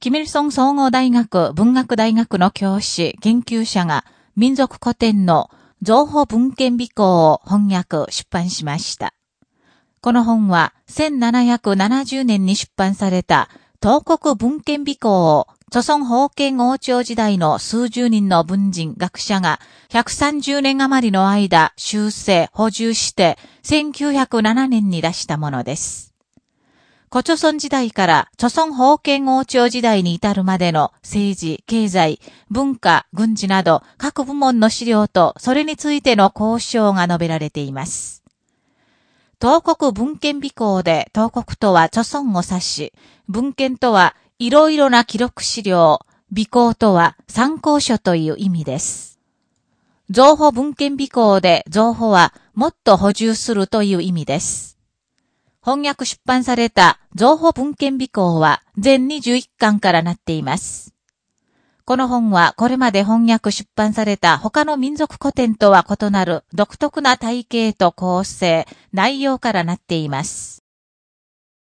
キミルソン総合大学文学大学の教師、研究者が民族古典の情報文献美行を翻訳、出版しました。この本は1770年に出版された東国文献美行を祖孫封建王朝時代の数十人の文人、学者が130年余りの間修正、補充して1907年に出したものです。古著村時代から祖孫封建王朝時代に至るまでの政治、経済、文化、軍事など各部門の資料とそれについての交渉が述べられています。東国文献美行で東国とは著孫を指し、文献とはいろいろな記録資料、美行とは参考書という意味です。情報文献美行で情報はもっと補充するという意味です。翻訳出版された情報文献備考は全21巻からなっています。この本はこれまで翻訳出版された他の民族古典とは異なる独特な体系と構成、内容からなっています。